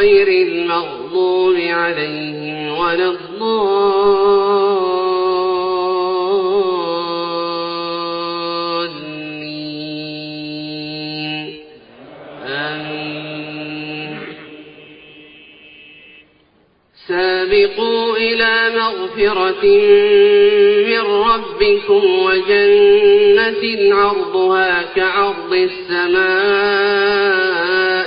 غير المغضوب عليهم ولا الضالين. آمين. سابقوا إلى مغفرة من ربكم وجنة عرضها كعرض السماء.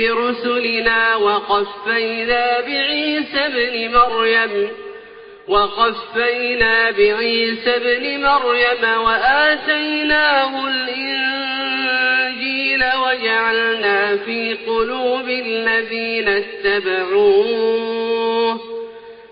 برسلنا وقفينا بعيسى ابن مريم وقفينا بعيسى ابن مريم وآتيناه الإنجيل وجعلنا في قلوب الذين اتبعوه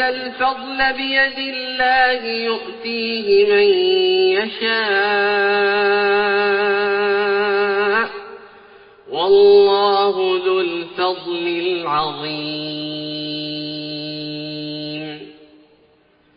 الفضل بيد الله يؤتيه من يشاء والله ذو الفضل العظيم